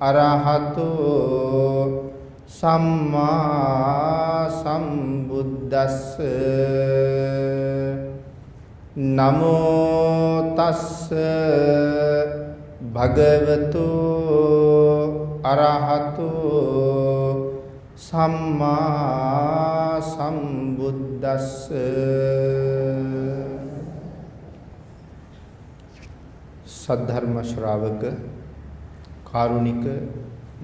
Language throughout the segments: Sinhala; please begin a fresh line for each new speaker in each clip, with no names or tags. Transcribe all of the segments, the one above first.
අරහතු සම්මා සම්බුද්දස්ස. නමෝ තස්ස භගවතු අරහතු සම්මා සම්බුද්දස්ස. සද්ධර්ම ශ්‍රාවක කාරුණික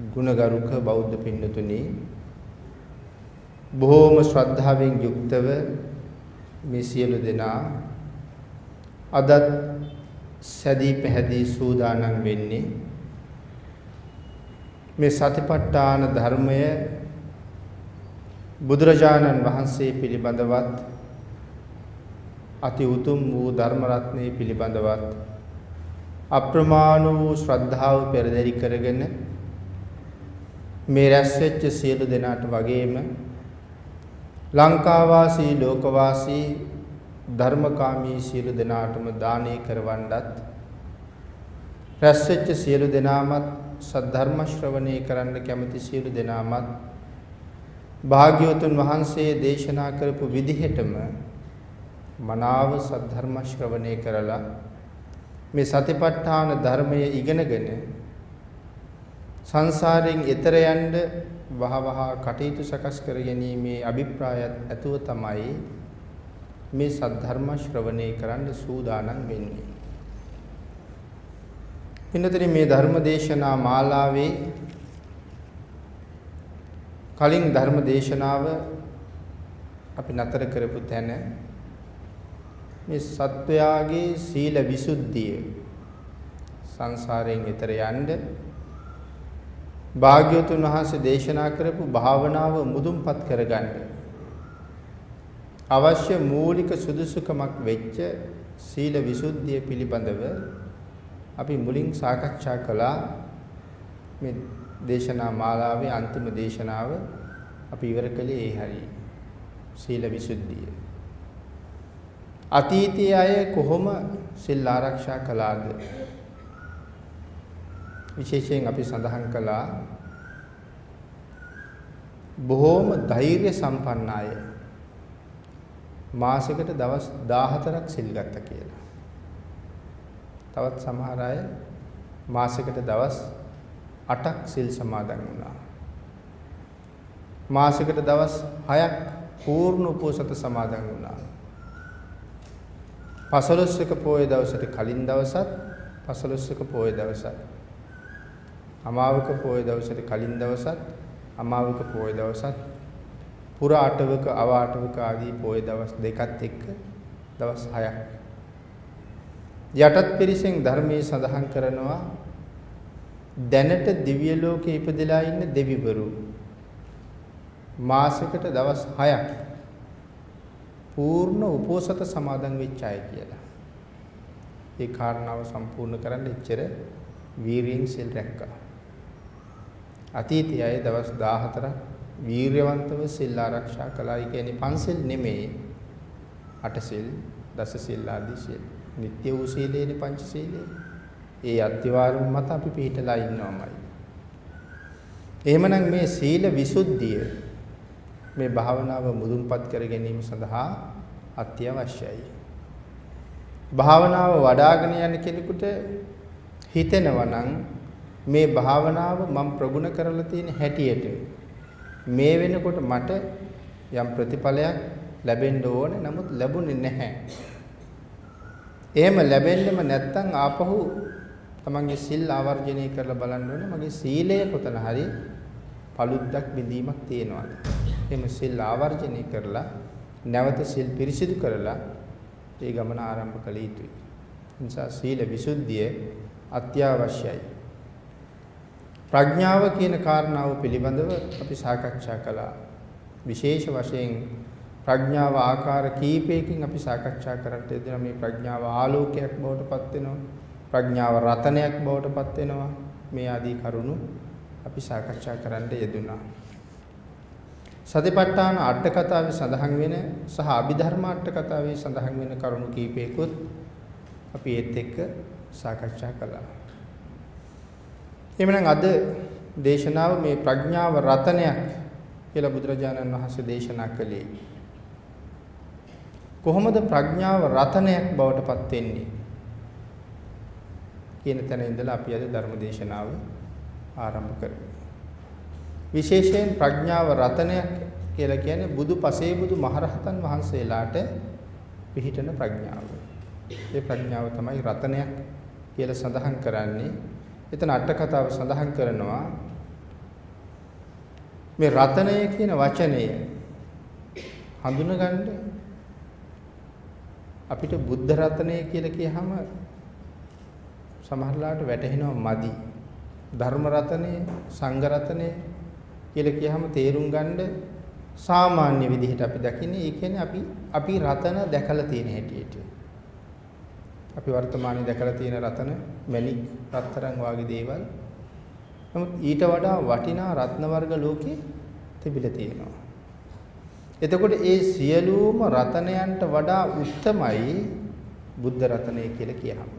ගුණගරුක බෞද්ධ පින්නතුනි බොහෝම ශ්‍රද්ධාවෙන් යුක්තව මේ සියලු දෙනා අදත් සැදී පැහැදී සූදානම් වෙන්නේ මේ සතිපට්ඨාන ධර්මය බුදුරජාණන් වහන්සේ පිළිබඳවත් අති උතුම් වූ ධර්ම රත්නයේ පිළිබඳවත් අප්‍රමාණ වූ ශ්‍රද්ධාව පෙරදරි කරගෙන මේ රැස් වෙච්ච සියලු දෙනාට වගේම ලංකාවාසී ලෝකවාසී ධර්මකාමී සියලු දෙනාටම දානය කරවන්නත් රැස් වෙච්ච සියලු දෙනාමත් සද්ධර්ම ශ්‍රවණය කරන්න කැමති සියලු දෙනාමත් භාග්‍යවතුන් වහන්සේ දේශනා කරපු විදිහටම මනාව සද්ධර්ම ශ්‍රවණය කරලා මේ සතිපට්ඨාන ධර්මය ඉගෙනගෙන සංසාරයෙන් එතර යන්න වහවහ කටයුතු සකස් කර ගැනීමේ අභිප්‍රායත් ඇතුව තමයි මේ සද්ධර්ම ශ්‍රවණය කරන්න සූදානම් වෙන්නේ. පින්නතරි මේ ධර්ම දේශනා මාලාවේ කලින් ධර්ම දේශනාව අපි නතර කරපු තැන මේ සත්වයාගේ සීල විසුද්ධිය සංසාරයෙන් එතර යන්න භාග්‍යවතුන් වහන්සේ දේශනා කරපු භාවනාව මුදුන්පත් කරගන්න. අවශ්‍ය මූලික සුදුසුකමක් වෙච්ච සීල විසුද්ධිය පිළිබඳව අපි මුලින් සාකච්ඡා කළා. මේ දේශනා මාලාවේ අන්තිම දේශනාව අපි ඉවර කළේ ඒ හරියි සීල විසුද්ධිය. අතීතයේ අය කොහොම සිල් ආරක්ෂා කළාද විශේෂයෙන් අපි සඳහන් කළා බොහෝම ධෛර්ය සම්පන්න අය මාසෙකට දවස් 14ක් සිල් ගත්තා කියලා. තවත් සමහර අය මාසෙකට දවස් 8ක් සිල් සමාදන් වුණා. මාසෙකට දවස් 6ක් පූර්ණ උපෝසත සමාදන් වුණා. පසළොස්වක පොයේ දවසට කලින් දවසත් පසළොස්වක පොයේ දවසත්. අමාවක පොයේ දවසට කලින් දවසත් අමාවක පොයේ දවසත්. පුර අටවක අව අටවක ආදී පොයේ දවස් දෙකත් එක්ක දවස් 6ක් යටත් පිරිසෙන් ධර්මයේ සඳහන් කරනවා දැනට දිව්‍ය ලෝකේ ඉපදලා ඉන්න දෙවිවරු. මාසෙකට දවස් 6ක් පූර්ණ උපෝසත සමාදන් වෙච්ච අය කියලා. ඒ කාරණාව සම්පූර්ණ කරන්න එච්චර වීරියෙන් සිල් රැක්කා. අතීතයේ අය දවස් 14ක් වීරයවන්තව සිල් ආරක්ෂා කළා. ඒ කියන්නේ පන්සිල් නෙමෙයි. අටසිල්, දසසිල් ආදී සිල්. නිත්‍ය වූ සීලේනේ පංචශීලයේ. ඒ අත්‍යවාරම මත අපි පිළිටලා ඉන්නවමයි. එහෙමනම් මේ සීල විසුද්ධිය මේ භාවනාව මුදුන්පත් කර ගැනීම සඳහා අත්‍යවශ්‍යයි. භාවනාව වඩ아가න යන කෙනෙකුට හිතෙනවා නම් මේ භාවනාව මම ප්‍රගුණ කරලා තියෙන හැටියට මේ වෙනකොට මට යම් ප්‍රතිඵලයක් ලැබෙන්න ඕනේ නමුත් ලැබුණේ නැහැ. එහෙම ලැබෙන්නෙම නැත්නම් ආපහු තමන්ගේ සිල් ආවර්ජනය කරලා බලන්න ඕනේ මගේ සීලය කොතන හරි paluddක් බිඳීමක් තියෙනවාද? එහෙම සිල් ආවර්ජනය කරලා නැවත සිල් පිරිසිදු කරලා ඒ ගමන ආරම්භ කළ යුතුයි. නිසා සීල විසුද්ධිය අත්‍යවශ්‍යයි. ප්‍රඥාව කියන කාරණාව පිළිබඳව අපි සාකච්ඡා කළා. විශේෂ වශයෙන් ප්‍රඥාව ආකාර කීපයකින් අපි සාකච්ඡා කරත් එදින මේ ප්‍රඥාව ආලෝකයක් බවට පත් වෙනවා. ප්‍රඥාව රතනයක් බවට පත් වෙනවා. මේ ආදී කරුණු අපි සාකච්ඡා කරන්න යෙදුණා. සතිපට්ඨාන අට කතාවේ සඳහන් වෙන සහ අභිධර්ම අට කතාවේ සඳහන් වෙන කරුණු කීපයකුත් අපි ඒත් එක්ක සාකච්ඡා කළා. එhmenan අද දේශනාව මේ ප්‍රඥාව රතනයක් කියලා බුදුරජාණන් වහන්සේ දේශනා කළේ. කොහොමද ප්‍රඥාව රතනයක් බවට පත් වෙන්නේ? කියන තැන ඉඳලා අපි අද ධර්ම දේශනාව ආරම්භ කරමු. විශේෂයෙන් ප්‍රඥාව රතනයක් කියලා කියන්නේ බුදු පසේ බුදු මහරහතන් වහන්සේලාට පිහිටන ප්‍රඥාව. ඒ ප්‍රඥාව තමයි රතනයක් කියලා සඳහන් කරන්නේ. එතන අට කතාව සඳහන් කරනවා මේ රතනය කියන වචනය හඳුනගන්න අපිට බුද්ධ රතනය කියලා කියහම සමහරලාට වැටහෙනවා මදි. ධර්ම රතනය, සංඝ රතනය කියලා කියහම තේරුම් ගන්න සාමාන්‍ය විදිහට අපි දකින්නේ ඒ කියන්නේ අපි අපි රතන දැකලා තියෙන හැටියට. අපි වර්තමානයේ දැකලා තියෙන රතන මැණික් රත්තරන් වගේ දේවල්. නමුත් ඊට වඩා වටිනා රත්න වර්ග ලෝකේ තිබිලා තියෙනවා. එතකොට ඒ සියලුම රතනයන්ට වඩා උත්තමයි බුද්ධ රතනය කියලා කියහම.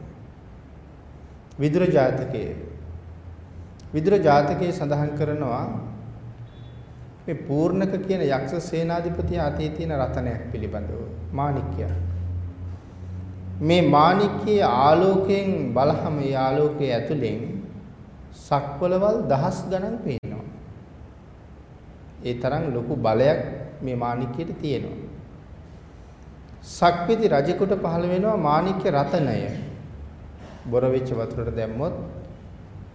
විදුර ජාතකයේ විදුර ජාතකයේ සඳහන් කරනවා මේ පූර්ණක කියන යක්ෂ සේනාධිපති අතේ තියෙන රතනයක් පිළිබඳව මාණික්කය. මේ මාණික්කයේ ආලෝකයෙන් බලහම ඒ ආලෝකයේ ඇතුලෙන් සක්වලවල් දහස් ගණන් පේනවා. ඒ තරම් ලොකු බලයක් මේ මාණික්කයට තියෙනවා. සක්විති රජෙකුට පහළ වෙනවා මාණික්‍ය රතනය. බොර වෙච්ච වතුරට දැම්මොත්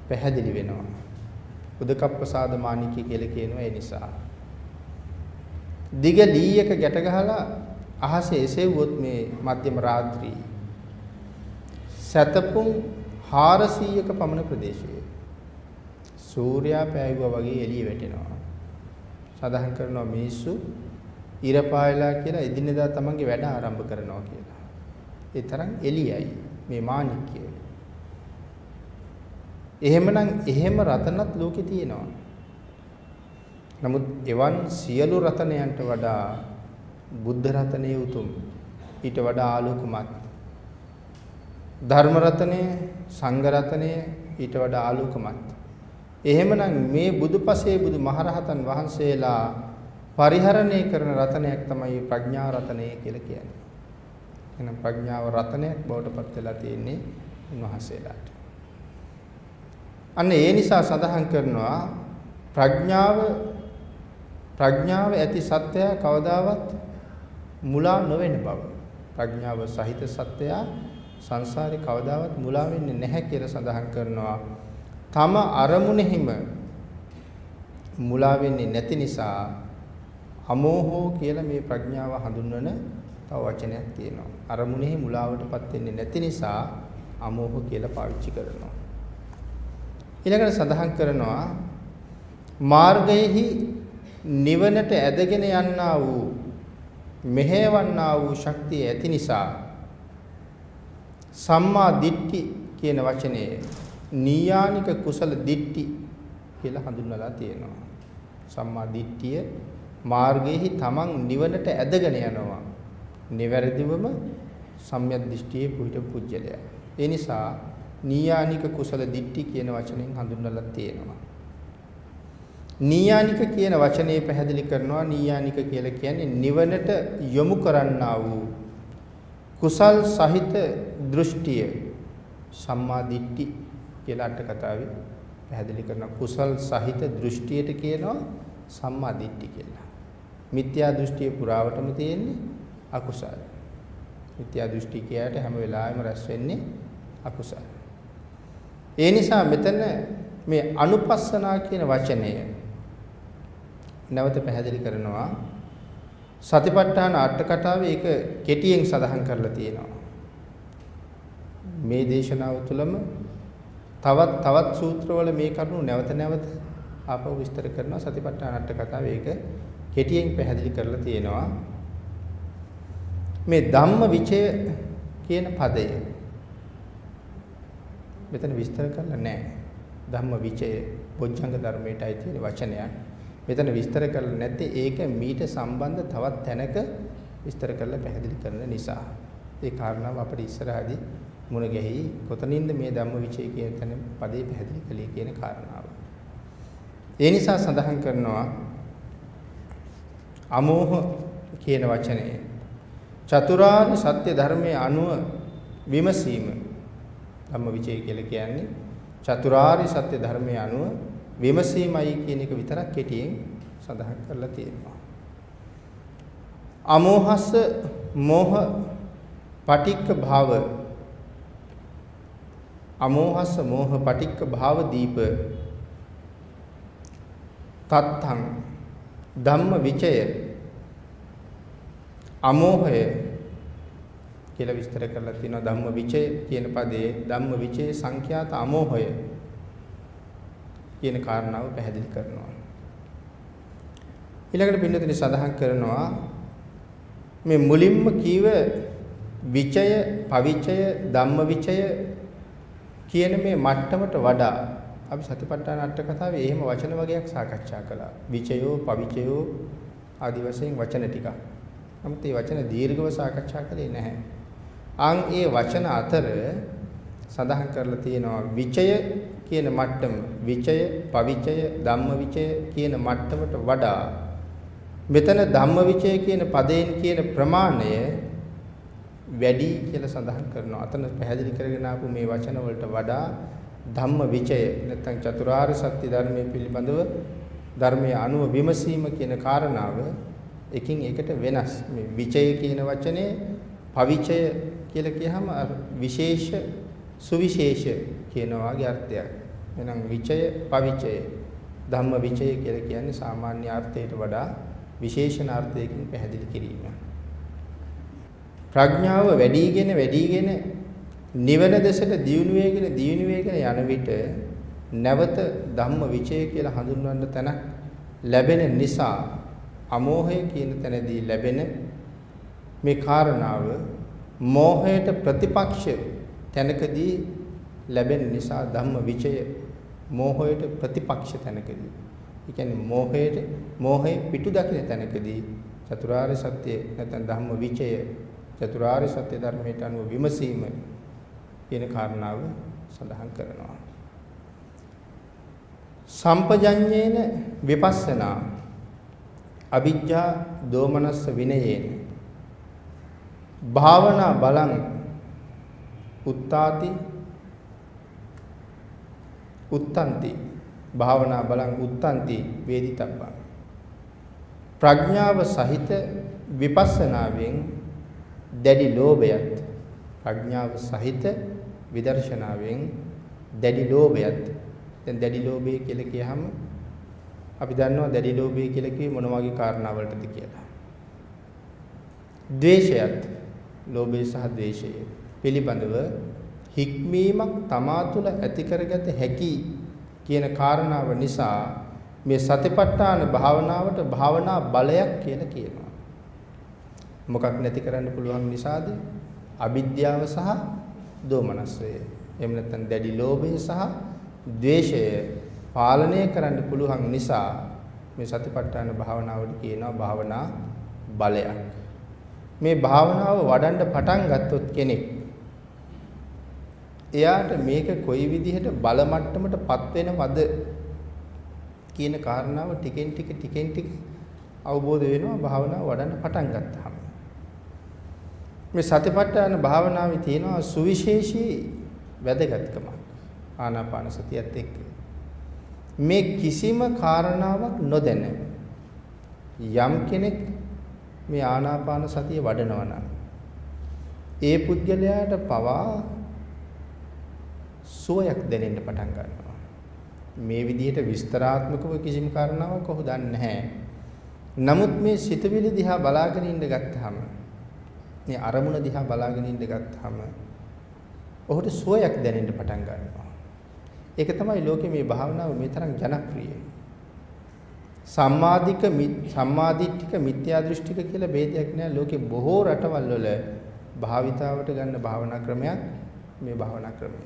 පැහැදිලි වෙනවා. උදකප්පසාද මාණික්‍ය කියලා කියනවා ඒ නිසා. දිග ලීයක ගැට ගහලා අහසේ එසෙව්වොත් මේ මධ්‍යම රාත්‍රී සතපුම් 400ක පමණ ප්‍රදේශයේ සූර්යා පෑයුවා වගේ එළිය වැටෙනවා. සඳහන් කරනවා මිනිස්සු ඉර පායලා කියලා එදිනෙදා තමන්ගේ වැඩ ආරම්භ කරනවා කියලා. ඒ තරම් එළියයි මේ මාණික්කය. එහෙමනම් එහෙම රතනත් ලෝකේ තියෙනවා. නමුත් එවන් සියලු රතනයන්ට වඩා බුද්ධ රතනයේ උතුම් ඊට වඩා ආලෝකමත් ධර්ම රතනය සංඝ රතනය ඊට වඩා ආලෝකමත් එහෙමනම් මේ බුදුපසේ බුදු මහරහතන් වහන්සේලා පරිහරණය කරන රතනයක් තමයි ප්‍රඥා රතනය කියලා කියන්නේ. එහෙනම් ප්‍රඥාව රතනයක් බවට පත් වෙලා තියෙන්නේ උන්වහන්සේලාට. අන්න ඒ නිසා සඳහන් කරනවා ප්‍රඥාව ප්‍රඥාව ඇති සත්‍යය කවදාවත් මුලා නොවන බව. ප්‍රඥාව සහිත සත්‍යය සංසාරේ කවදාවත් මුලා වෙන්නේ නැහැ කියලා සඳහන් කරනවා. තම අරමුණෙහිම මුලා වෙන්නේ නැති නිසා අමෝහෝ කියලා මේ ප්‍රඥාව හඳුන්වන තව වචනයක් තියෙනවා. අරමුණෙහි මුලාවටපත් වෙන්නේ නැති නිසා අමෝහ කියලා පාවිච්චි කරනවා. ඊළඟට සඳහන් කරනවා මාර්ගයේහි නිවනට ඇදගෙන යන්නා වූ මෙහෙවන්නා වූ ශක්තිය ඇති නිසා සම්මා දිට්ඨි කියන වචනේ නීයානික කුසල දිට්ඨි කියලා හඳුන්වලා තියෙනවා. සම්මා දිට්ඨිය මාර්ගයේහි තමන් නිවනට ඇදගෙන යනවා. නිවැරදිවම සම්‍යක් දෘෂ්ටියේ පුහිට පුජ්‍යලයා. ඒ නිසා නීයානික කුසල දිට්ඨි කියන වචනෙන් හඳුන්වලා තියෙනවා. නීයානික කියන වචනේ පැහැදිලි කරනවා නීයානික කියලා කියන්නේ නිවනට යොමු කරන්නා වූ කුසල් සහිත දෘෂ්ටිය සම්මා දිට්ඨි කියලා අට කතාවේ පැහැදිලි කරන කුසල් සහිත දෘෂ්ටියට කියනවා සම්මා දිට්ඨි කියලා. මිත්‍යා දෘෂ්ටිය පුරාවටම තියෙන්නේ අකුසල. මිත්‍යා දෘෂ්ටි කියට හැම වෙලාවෙම රැස් වෙන්නේ අකුසල. ඒ නිසා මෙතන මේ අනුපස්සනා කියන වචනය නැවත පැහැදිලි කරනවා සතිපට්ඨාන අට කතාවේ ඒක කෙටියෙන් සඳහන් කරලා තියෙනවා. මේ දේශනාව තුළම තවත් තවත් සූත්‍රවල මේ කරුණු නැවත නැවත ආපහු විස්තර කරනවා සතිපට්ඨාන අට කතාවේ ඒක කෙටියෙන් පැහැදිලි කරලා තියෙනවා. මේ ධම්ම විචය කියන පදය මෙතන විස්තර කරලා නැහැ. ධම්ම විචය බොජ්ජංග ධර්මයටයි තියෙන වචනයක්. මෙතන විස්තර කරලා නැත්තේ ඒක මීට සම්බන්ධ තවත් තැනක විස්තර කරලා පැහැදිලි කරන නිසා. ඒ කාරණාව අපිට ඉස්සරහදී මුණ ගැහි කොතනින්ද මේ ධම්ම විචය කියන තැන පදේ පැහැදිලි කළේ කියන කාරණාව. ඒ නිසා සඳහන් කරනවා අමෝහ කියන වචනය චතුරාර්ය සත්‍ය ධර්මයේ අනුව විමසීම ධම්ම විචය කියලා කියන්නේ චතුරාර්ය සත්‍ය ධර්මයේ අනුව විමසීමයි කියන එක විතරක් කෙටියෙන් සඳහන් කරලා තියෙනවා. අමෝහස මෝහ පටික්ක භාව අමෝහස මෝහ පටික්ක භාව දීප තත්තං ධම්ම විචය අමෝහය කියලා විස්තර කරලා තිනවා ධම්ම විචය කියන පදයේ ධම්ම විචය සංඛ්‍යාත අමෝහය කියන කාරණාව පැහැදිලි කරනවා. ඊළඟට පින්නතුනි සඳහන් කරනවා මේ මුලින්ම කීව විචය, පවිචය, ධම්ම විචය කියන මේ මට්ටමට වඩා අපි සතිපට්ඨාන අට කතාවේ එහෙම වචන වගේක් සාකච්ඡා කළා. විචයෝ, පවිචයෝ ආදි වශයෙන් වචන ටිකක්. නමුත් මේ වචන දීර්ඝව සාකච්ඡා කළේ නැහැ. අන් ඒ වචන අතර සඳහන් කරලා තියෙනවා විචය කියන මට්ටම විචය පවිචය ධම්මවිචය කියන මට්ටමට වඩා මෙතන ධම්මවිචය කියන පදයෙන් කියන ප්‍රමාණය වැඩි කියලා සඳහන් කරනවා. අතන පැහැදිලි කරගෙන ආපු මේ වචන වලට වඩා ධම්ම විචය නැත්නම් චතුරාර්ය සත්‍ය ධර්මයේ පිළිබඳව ධර්මයේ අනුව විමසීම කියන කාරණාව එකින් එකට වෙනස්. මේ විචය කියන වචනේ පවිචය කියලා කියහම විශේෂ සුවිශේෂ කියන වාගේ අර්ථයක්. එහෙනම් විචය පවිචය ධම්ම විචය කියලා කියන්නේ සාමාන්‍ය අර්ථයට වඩා විශේෂණ අර්ථයකින් පැහැදිලි කිරීම. ප්‍රඥාව වැඩිගෙන වැඩිගෙන නිවන දෙසට දියුණු වේගෙන දියුණු වේගෙන යන විට නැවත ධම්ම විචය කියලා හඳුන්වන්න තැනක් ලැබෙන නිසා අමෝහය කියන තැනදී ලැබෙන මේ කාරණාව මෝහයට ප්‍රතිපක්ෂ තැනකදී ලැබෙන නිසා ධම්ම විචය මෝහයට ප්‍රතිපක්ෂ තැනකදී. ඒ කියන්නේ මෝහයට මෝහේ පිටු දකින තැනකදී චතුරාර්ය සත්‍ය නැත්නම් ධම්ම විචය චතුරාර්ය සත්‍ය ධර්මයට අනුව විමසීම කියන කාරණාව සඳහන් කරනවා. සම්පජඤ්ඤේන විපස්සනා අවිජ්ජා දෝමනස්ස විනයේන. භාවනා බලං උත්තාති උත්තන්ති භාවනා බලං උත්තන්ති වේදිතබ්බං. ප්‍රඥාව සහිත විපස්සනාවෙන් දැඩි ලෝභයත් ප්‍රඥාව සහිත විදර්ශනාවෙන් දැඩි ලෝභයත්. දැන් දැඩි ලෝභය කියලා කියහම අපි දන්නවා දැඩි ලෝභය කියලා කියේ මොන වගේ කාරණාවලටද කියලා. ද්වේෂයත් ලෝභය සහ ද්වේෂය පිළිබඳව හික්මීමක් තමා තුළ ඇති කරගත හැකි කියන කාරණාව නිසා මේ සතිපට්ඨාන භාවනාවට භාවනා බලයක් කියලා කියනවා. මොකක් නැති කරන්න පුළුවන් නිසාද? අවිද්‍යාව සහ දෝමනස්සය. එහෙම නැත්නම් දැඩි ලෝභය සහ ද්වේෂය පාලනය කරන්න පුළුවන් නිසා මේ සතිපට්ඨාන භාවනාවට කියනවා භාවනා බලයක්. මේ භාවනාව වඩන්න පටන් ගත්තොත් කෙනෙක් එයාට මේක කොයි විදිහට බල මට්ටමටපත් වෙනවද කියන කාරණාව ටිකෙන් ටික ටිකෙන් ටික අවබෝධ වෙනවා භාවනාව වඩන්න පටන් ගත්තාම. මේ සතිපට්ඨාන භාවනාවේ තියෙනවා සුවිශේෂී වැදගත්කමක් ආනාපාන සතියත් එක්ක. මේ කිසිම කාරණාවක් නොදැන යම් කෙනෙක් මේ ආනාපාන සතිය වඩනවා නම් ඒ පුද්ගලයාට පවා සුවයක් දැනෙන්න පටන් ගන්නවා. මේ විදිහට විස්තරාත්මකව කිසිම කාරණාවක් ඔහු දන්නේ නැහැ. නමුත් මේ සිතවිලි දිහා බලාගෙන ඉඳ ගත්තාම මේ අරමුණ දිහා බලාගෙන ඉඳ ගත්තාම ඔහුට සුවයක් දැනෙන්න පටන් ගන්නවා. ඒක තමයි ලෝකේ මේ භාවනාව මේ තරම් ජනප්‍රියයි. සම්මාදික සම්මාදිට්ඨික මිත්‍යා දෘෂ්ටික කියලා ભેදයක් නෑ ලෝකේ බොහෝ රටවල් වල භාවිතාවට ගන්න භාවනා ක්‍රමයක් මේ භාවනා ක්‍රමය.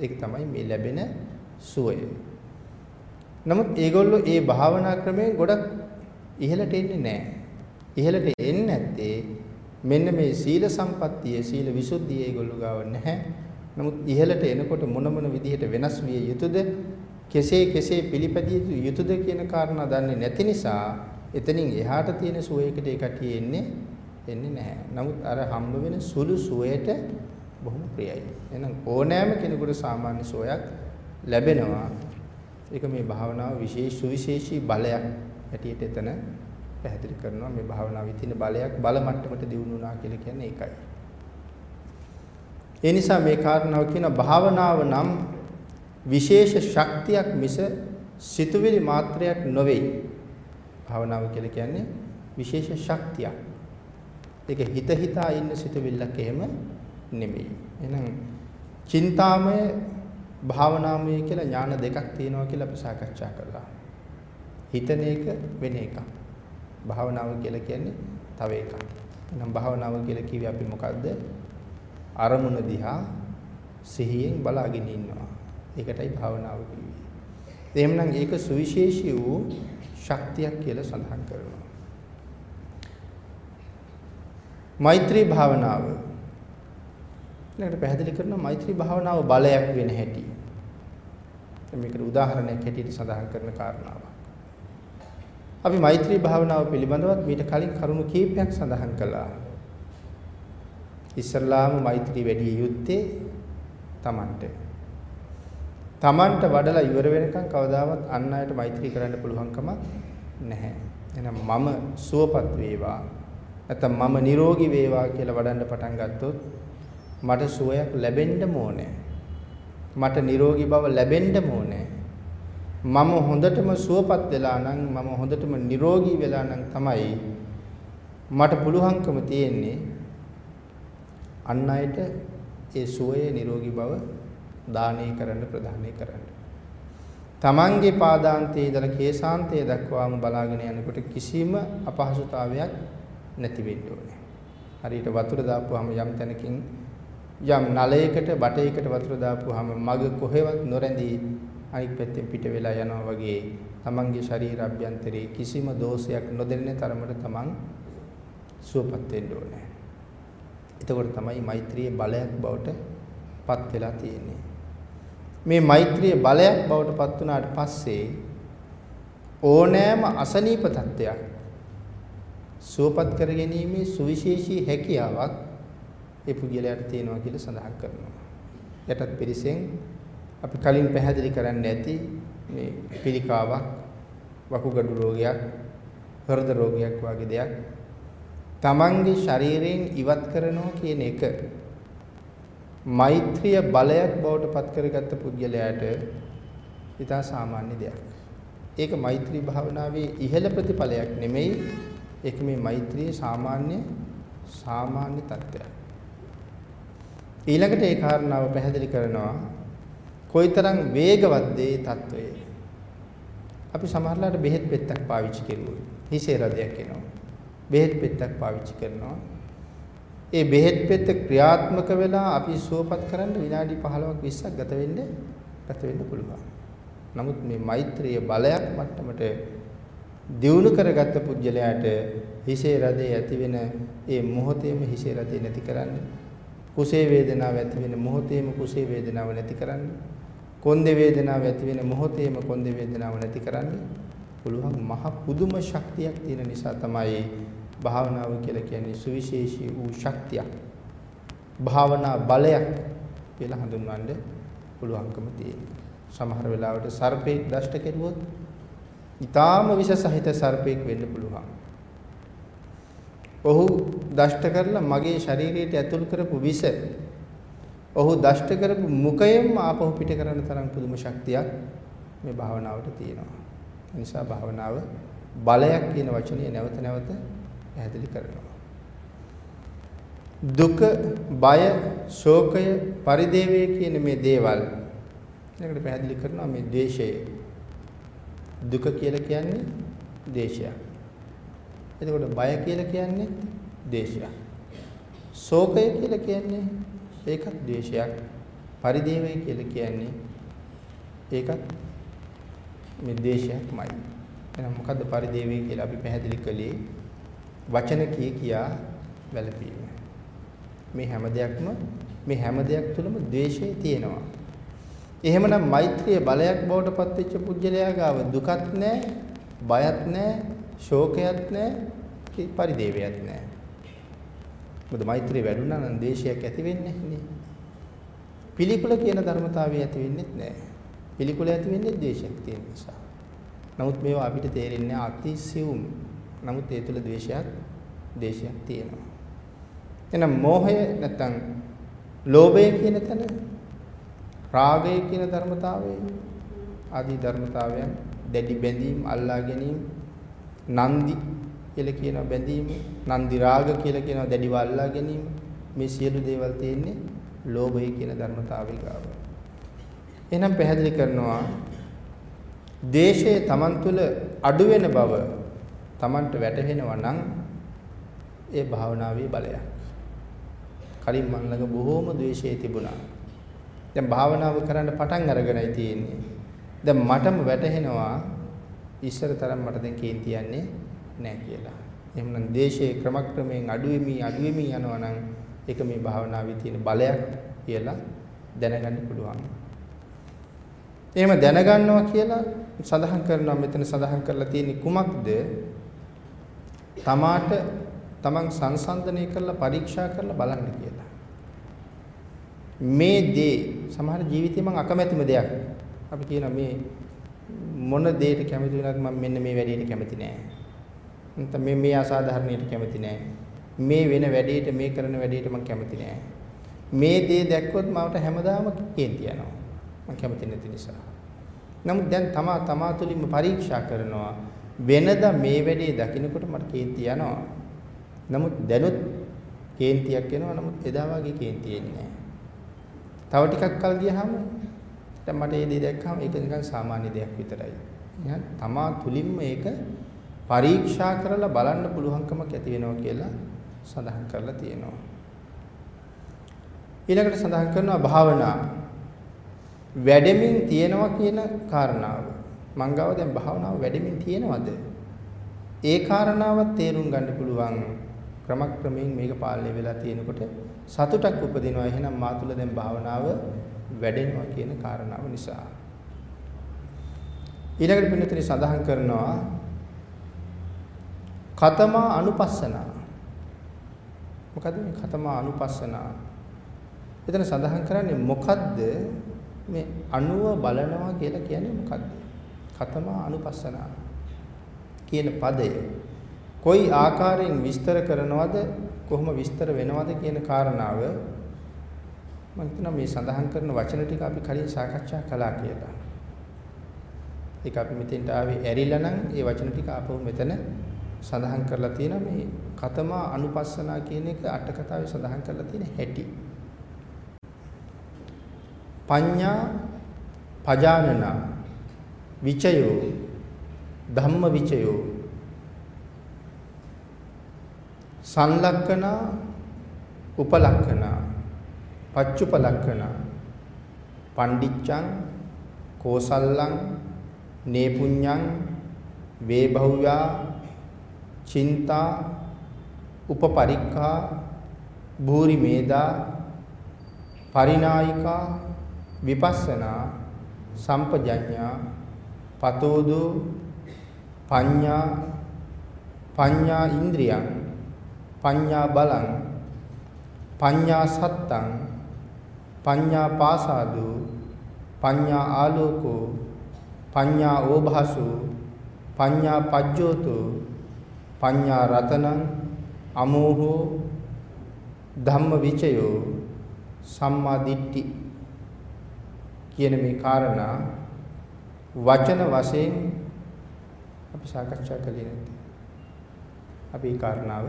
ඒක තමයි මේ ලැබෙන සුවය. නමුත් ඒගොල්ලෝ ඒ භාවනා ක්‍රමයෙන් ගොඩක් ඉහළට එන්නේ නැහැ. ඉහළට එන්නේ නැත්තේ මෙන්න මේ සීල සම්පත්තිය සීල විසුද්ධිය ඒගොල්ලෝ ගාව නැහැ. නමුත් ඉහළට එනකොට මොන මොන විදිහට වෙනස් විය යුතුද කෙසේ කෙසේ පිළිපැදිය යුතුද කියන කාරණා දන්නේ නැති නිසා එතනින් එහාට තියෙන සුවයකට ඒ කටියේ එන්නේ එන්නේ නැහැ. නමුත් අර හම්බ වෙන සුළු සුවයට බොහොම ප්‍රියයි. එහෙනම් ඕනෑම කෙනෙකුට සාමාන්‍ය සෝයක් ලැබෙනවා. ඒක මේ භාවනාව විශේෂ සුවිශේෂී බලයක් හැටියට එතන පැහැදිලි කරනවා මේ භාවනාවේ තියෙන බලයක් බල මට්ටමට දියුණු වුණා කියලා කියන්නේ ඒකයි. ඒ නිසා මේ කාරණාව කියන භාවනාව නම් විශේෂ ශක්තියක් මිස සිතුවිලි මාත්‍රයක් නොවේ. භාවනාව කියලා කියන්නේ විශේෂ ශක්තියක්. ඒක හිත හිතා ඉන්න සිතුවිල්ලක් එහෙම නෙමෙයි. එහෙනම් චින්තාමය භාවනාමය කියලා ඥාන දෙකක් තියෙනවා කියලා අපි සාකච්ඡා කළා. හිතන එක වෙන එකක්. භාවනාව කියලා කියන්නේ තව එකක්. එහෙනම් භාවනාව කියලා කිව්වේ අපි මොකද්ද? අරමුණ දිහා සිහියෙන් බලාගෙන ඉන්නවා. ඒකටයි භාවනාව කිව්වේ. එහෙමනම් ඒක සුවිශේෂී වූ ශක්තියක් කියලා සඳහන් කරනවා. මෛත්‍රී භාවනාව ඊළඟට පැහැදිලි කරනවා මෛත්‍රී භාවනාව බලයක් වෙන හැටි. මේකට උදාහරණයක් හැටියට සඳහන් කරන කාරණාවක්. අපි මෛත්‍රී භාවනාව පිළිබඳවත් මීට කලින් කරුණු කීපයක් සඳහන් කළා. ඉස්සල්ලාම මෛත්‍රී වැඩි යුත්තේ Tamanට. Tamanට වඩලා ඉවර වෙනකන් කවදාවත් අන් අයට මෛත්‍රී කරන්න පුළුවන්කම නැහැ. එහෙනම් මම සුවපත් වේවා නැත්නම් මම නිරෝගී වේවා කියලා වඩන්න පටන් ගත්තොත් මට සුවයක් ලැබෙන්න ඕනේ. මට නිරෝගී බව ලැබෙන්න ඕනේ. මම හොඳටම සුවපත් වෙලා නම් මම හොඳටම නිරෝගී වෙලා නම් තමයි මට පුළුවන්කම තියෙන්නේ අන් අයට ඒ සුවය නිරෝගී බව දානය කරන්න ප්‍රදානය කරන්න. තමන්ගේ පාදාන්තයේ ඉඳලා කේසාන්තයේ දක්වාම බලාගෙන යනකොට කිසිම අපහසුතාවයක් නැති වෙන්න ඕනේ. හරියට වතුර දාපුවාම යම් තැනකින් යම් නලයකට බටයකට වතුර දාපුවාම මග කොහෙවත් නොරැඳී අනිත් පැත්තෙන් පිට වෙලා යනවා වගේ තමන්ගේ ශරීර අභ්‍යන්තරයේ කිසිම දෝෂයක් නොදෙන්නේ තරමට තමන් සුවපත් වෙන්න ඕනේ. එතකොට තමයි මෛත්‍රියේ බලයක් බවට පත් වෙලා තියෙන්නේ. මේ මෛත්‍රිය බලයක් බවට පත් වුණාට පස්සේ ඕනෑම අසනීප තත්ත්වයක් සුවපත් කර ගැනීමේ සුවිශේෂී හැකියාවක් ඒ පුද්ගලයාට තියෙනවා කියලා සඳහන් කරනවා. යටත් පිරිසෙන් අපි කලින් පැහැදිලි කරන්න ඇති මේ පිළිකාවක් වකුගඩු රෝගයක් හෘද රෝගයක් වගේ දෙයක් තමන්ගේ ශරීරයෙන් ඉවත් කරනවා කියන එක මෛත්‍රිය බලයක් බවට පත් කරගත්ත පුද්ගලයාට ඉතා සාමාන්‍ය දෙයක්. ඒක මෛත්‍රී භාවනාවේ ඉහළ ප්‍රතිඵලයක් නෙමෙයි. ඒක මේ මෛත්‍රියේ සාමාන්‍ය සාමාන්‍ය தත්ත්වයක්. ඊළඟට ඒ කාරණාව පැහැදිලි කරනවා කොයිතරම් වේගවත්ද ඒ தত্ত্বය. අපි සමහරලාට බෙහෙත් පෙත්තක් පාවිච්චි කරුවොත් හිසේ රදයක් එනවා. බෙහෙත් පෙත්තක් පාවිච්චි කරනවා. ඒ බෙහෙත් පෙත්ත ක්‍රියාත්මක වෙලා අපි සුවපත් කරන්න විනාඩි 15ක් 20ක් ගත වෙන්න ගත වෙන්න පුළුවන්. නමුත් මේ මෛත්‍රිය බලයක් මට්ටමට දියුණු කරගත්ත පුජ්‍යලයාට හිසේ රදේ ඇති වෙන ඒ මොහොතේම හිසේ රදේ නැති කරන්නේ. කුසේ වේදනාව ඇති වෙන මොහොතේම කුසේ වේදනාව නැති කරන්නේ. කොන්දේ වේදනාව ඇති වෙන මොහොතේම කොන්දේ වේදනාව නැති කරන්නේ. පුළුවන් මහ පුදුම ශක්තියක් තියෙන නිසා තමයි භාවනාව කියලා කියන්නේ සුවිශේෂී වූ ශක්තියක්. භාවනා බලයක් කියලා හඳුන්වන්න පුළුවන්කම තියෙනවා. සමහර වෙලාවට සර්පෙක් දෂ්ට කෙරුවොත් ඊටාම විෂ සහිත සර්පෙක් වෙන්න පුළුවන්. ඔහු දෂ්ට කරලා මගේ ශරීරයට ඇතුල් කරපු විෂ ඔහු දෂ්ට කරපු මුඛයෙන්ම ආපහු පිට කරන තරම් පුදුම ශක්තියක් මේ භාවනාවට තියෙනවා. ඒ නිසා භාවනාව බලයක් කියන වචනේ නැවත නැවත පැහැදිලි කරනවා. දුක, බය, ශෝකය, පරිදේවය කියන මේ දේවල් ඊළඟට පැහැදිලි කරනවා මේ ද්වේෂය. දුක කියලා කියන්නේ ද්වේෂයක්. එතකොට බය කියලා කියන්නේ ද්වේෂයක්. ශෝකය කියලා කියන්නේ ඒකත් ද්වේෂයක්. පරිදේවය කියලා කියන්නේ ඒකත් මේ ද්වේෂයක්මයි. එහෙනම් මොකද්ද පරිදේවය කියලා අපි පැහැදිලි කළේ වචන කී කියා වැළපීම. මේ හැම දෙයක්ම මේ හැම දෙයක් තුළම ද්වේෂය තියෙනවා. එහෙමනම් මෛත්‍රිය බලයක් බවට පත්වෙච්ච පුජ්‍යලයා ගාව දුකත් නැහැ, බයත් නැහැ, ශෝකයක් නැහැ, පරිදේවයක් නැහැ. මොකද මෛත්‍රිය වැඩුණා නම් ද්වේෂයක් ඇති වෙන්නේ නැහැ. පිළිකුල කියන ධර්මතාවය ඇති වෙන්නේ නැහැ. පිළිකුල ඇති වෙන්නේ ද්වේෂයක් තියෙන නිසා. නමුත් මේවා අපිට තේරෙන්නේ අතිසියුම්. නමුත් ඒ තුළ ද්වේෂයක් ද්වේෂයක් තියෙනවා. එහෙනම් මෝහය නැත්තම් ලෝභය කියන තැන රාගය කියන ධර්මතාවය ආදී ධර්මතාවයන් දැඩි බැඳීම් අල්ලා ගැනීම නන්දි කියලා කියන බැඳීම නන්දි රාග කියලා කියන දැඩිව අල්ලා ගැනීම මේ සියලු දේවල් තියෙන්නේ ලෝභය කියන ධර්මතාවය ගාව. එහෙනම් පැහැදිලි කරනවා දේශය Taman තුල අඩු වෙන බව Tamanට වැටහෙනවා නම් ඒ භාවනාවේ බලයක්. කලින් මන් ළඟ බොහෝම ද්වේෂය තිබුණා. දැන් භාවනාව කරන්න පටන් අරගෙනයි තියෙන්නේ. දැන් මටම වැටහෙනවා ඉස්සර තරම් මට දැන් කේන්ති යන්නේ නැහැ කියලා. එහෙනම් දේශයේ ක්‍රමක්‍රමයෙන් අඩු වෙමි අඩු වෙමි යනවා නම් ඒක මේ භාවනාවේ තියෙන බලයක් කියලා දැනගන්න පුළුවන්. එහෙම දැනගන්නවා කියලා සඳහන් කරනවා මෙතන සඳහන් කරලා තියෙන්නේ කුමක්ද? තමාට තමන් සංසන්දනය කරලා පරීක්ෂා කරලා බලන්න කියලා. මේ දේ සමහර ජීවිතේ මම අකමැතිම දෙයක්. අපි කියනවා මේ මොන දෙයකට කැමති වුණත් මම මෙන්න මේ වැඩේට කැමති නෑ. නැත්නම් මේ මේ අසාධාරණයට කැමති නෑ. මේ වෙන වැඩේට මේ කරන වැඩේට මම කැමති නෑ. මේ දේ දැක්කොත් මවට හැමදාම කේන්ති යනවා. මම කැමති නැති නිසා. නමුත් දැන් තමා තමා තුළින්ම පරීක්ෂා කරනවා වෙනදා මේ වැඩේ දකින්නකොට මට කේන්ති යනවා. නමුත් දැනුත් කේන්තියක් එනවා. නමුත් එදා වගේ කේන්ති එන්නේ තව ටිකක් කල් ගියාම දැන් මට මේ දේ දැක්කම ඒක නිකන් සාමාන්‍ය දෙයක් විතරයි. එහෙනම් තමා තුලින්ම ඒක පරීක්ෂා කරලා බලන්න පුළුවන්කමක් ඇති වෙනවා කියලා සඳහන් කරලා තියෙනවා. ඊළඟට සඳහන් කරනවා භාවනා වැඩෙමින් තියෙනවා කියන කාරණාව. මංගාව දැන් භාවනාව වැඩෙමින් තියෙනවද? ඒ කාරණාවත් තේරුම් ගන්න පුළුවන් ක්‍රමක්‍රමයෙන් මේක පාලනය වෙලා තියෙනකොට සතුටක් උපදිනවා. එහෙනම් මා තුළ දැන් භාවනාව වැඩෙනවා කියන කාරණාව නිසා. ඊළඟට පින්නතේ සඳහන් කරනවා කතමා අනුපස්සනා. මොකද මේ කතමා අනුපස්සනා? එතන සඳහන් කරන්නේ මොකද්ද මේ අනුව බලනවා කියලා කියන්නේ මොකද්ද? කතමා අනුපස්සනා කියන පදය කොයි ආකාරයෙන් විස්තර කරනවද කොහොම විස්තර වෙනවද කියන කාරණාව මම හිතනවා මේ සඳහන් කරන වචන ටික අපි කලින් සාකච්ඡා කළා කියලා. ඒක අපි මෙතෙන්ට ආවේ ඇරිලා නම් ඒ වචන ටික ආපහු මෙතන සඳහන් කරලා තියෙනවා මේ කතමා අනුපස්සනා කියන එක අට කතාවේ සඳහන් කරලා තියෙන හැටි. පඤ්ඤා පජානනා විචයෝ ධම්ම විචයෝ. සංලක්කනා උපලක්කනා පච්චුපලක්කනා. පණ්ඩිච්චං කෝසල්ලං නේපුඤ්ඤං වේභව්‍යා චින්තා උපපරික්ඛා භූරි මේදා පරිනායිකා විපස්සනා සම්පජඤ්ඤා පතෝදු පඤ්ඤා පඤ්ඤා ඉන්ද්‍රියං පඤ්ඤා බලං පඤ්ඤා සත්තං පඤ්ඤා පාසාදු පඤ්ඤා ආලෝකෝ පඤ්ඤා ඕභාසු පඤ්ඤා පජ්ජෝතු පඤ්ඤා රතනං අමෝහෝ ධම්ම විචයෝ සම්මා දිට්ඨි කියන මේ කාරණා වචන වශයෙන් අපි සාකච්ඡා කළේ නැති. අපි මේ කාරණාව